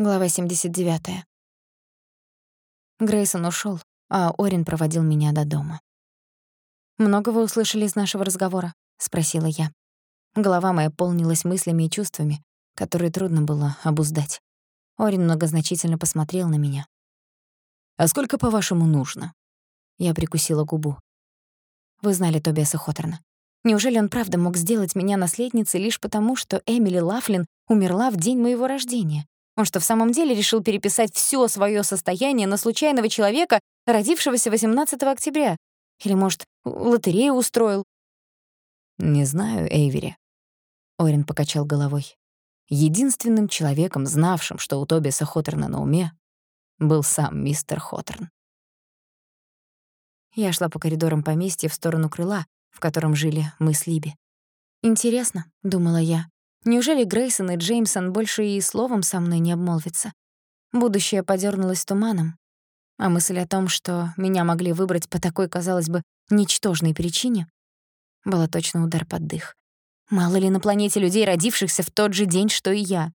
Глава 79. Грейсон ушёл, а Орин проводил меня до дома. «Много вы услышали из нашего разговора?» — спросила я. Голова моя полнилась мыслями и чувствами, которые трудно было обуздать. Орин многозначительно посмотрел на меня. «А сколько, по-вашему, нужно?» Я прикусила губу. «Вы знали Тобиаса Хоттерна. Неужели он правда мог сделать меня наследницей лишь потому, что Эмили Лафлин умерла в день моего рождения? Он что, в самом деле решил переписать всё своё состояние на случайного человека, родившегося 18 октября? Или, может, лотерею устроил? «Не знаю, Эйвери». Орин покачал головой. Единственным человеком, знавшим, что у Тобиаса Хоттерна на уме, был сам мистер Хоттерн. Я шла по коридорам поместья в сторону крыла, в котором жили мы с Либи. «Интересно», — думала я, Неужели Грейсон и Джеймсон больше и словом со мной не обмолвятся? Будущее подернулось туманом, а мысль о том, что меня могли выбрать по такой, казалось бы, ничтожной причине, была точно удар под дых. Мало ли на планете людей, родившихся в тот же день, что и я.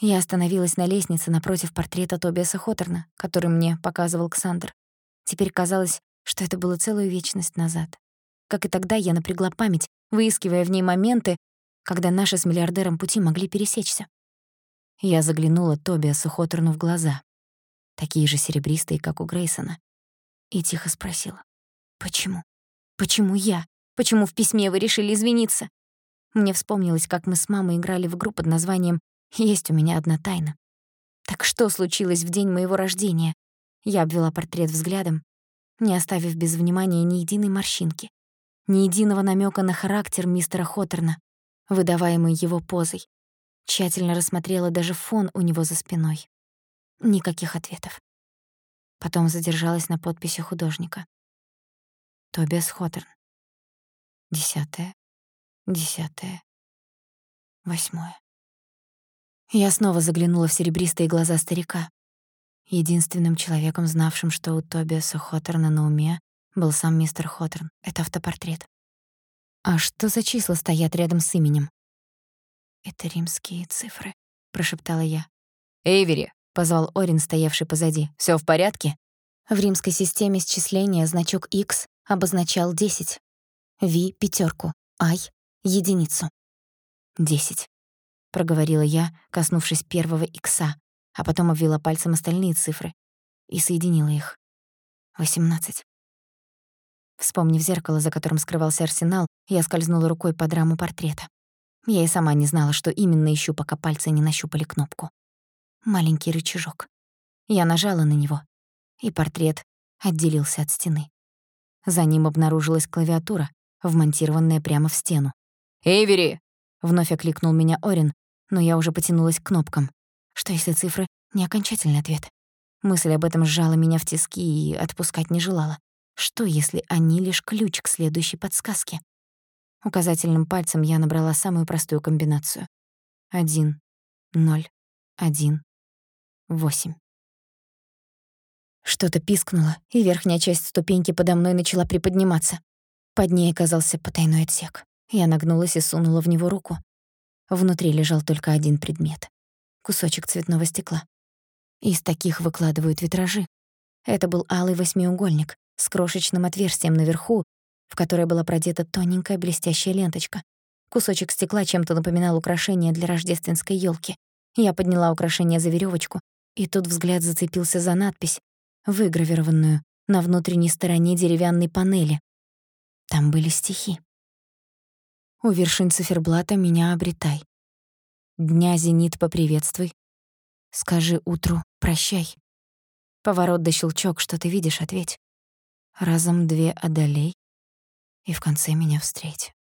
Я остановилась на лестнице напротив портрета Тобиаса Хоттерна, который мне показывал Ксандр. Теперь казалось, что это было целую вечность назад. Как и тогда я напрягла память, выискивая в ней моменты, когда наши с миллиардером пути могли пересечься. Я заглянула Тобиасу Хоттерну в глаза, такие же серебристые, как у Грейсона, и тихо спросила: "Почему? Почему я? Почему в письме вы решили извиниться?" Мне вспомнилось, как мы с мамой играли в игру под названием «Есть у меня одна тайна». Так что случилось в день моего рождения? Я обвела портрет взглядом, не оставив без внимания ни единой морщинки, ни единого намека на характер мистера Хоттерна выдаваемый его позой. Тщательно рассмотрела даже фон у него за спиной. Никаких ответов. Потом задержалась на подписи художника. Тобиас Хоттерн. Десятое, десятое, восьмое. Я снова заглянула в серебристые глаза старика. Единственным человеком, знавшим, что у Тобиаса Хоттерна на уме, был сам мистер Хоттерн. Это автопортрет. А что за числа стоят рядом с именем? Это римские цифры, прошептала я. Эйвери, позвал Орин, стоявший позади. Всё в порядке? В римской системе счисления значок X обозначал 10, V пятерку, I единицу. «Десять», — проговорила я, коснувшись первого икса, а потом обвела пальцем остальные цифры и соединила их. «Восемнадцать». Вспомнив зеркало, за которым скрывался арсенал, я скользнула рукой по раму портрета. Я и сама не знала, что именно ищу, пока пальцы не нащупали кнопку. Маленький рычажок. Я нажала на него, и портрет отделился от стены. За ним обнаружилась клавиатура, вмонтированная прямо в стену. «Эйвери!» — вновь окликнул меня Орин, но я уже потянулась к кнопкам. Что если цифры — не окончательный ответ? Мысль об этом сжала меня в тиски и отпускать не желала. Что, если они лишь ключ к следующей подсказке? Указательным пальцем я набрала самую простую комбинацию. Один, ноль, один, восемь. Что-то пискнуло, и верхняя часть ступеньки подо мной начала приподниматься. Под ней оказался потайной отсек. Я нагнулась и сунула в него руку. Внутри лежал только один предмет — кусочек цветного стекла. Из таких выкладывают витражи. Это был алый восьмиугольник, с крошечным отверстием наверху, в которое была продета тоненькая блестящая ленточка. Кусочек стекла чем-то напоминал украшение для рождественской ёлки. Я подняла украшение за верёвочку, и тут взгляд зацепился за надпись, выгравированную на внутренней стороне деревянной панели. Там были стихи. У вершин циферблата меня обретай. Дня зенит поприветствуй. Скажи утру прощай. Поворот да щелчок, что ты видишь, ответь разом две одолей и в конце меня встреть.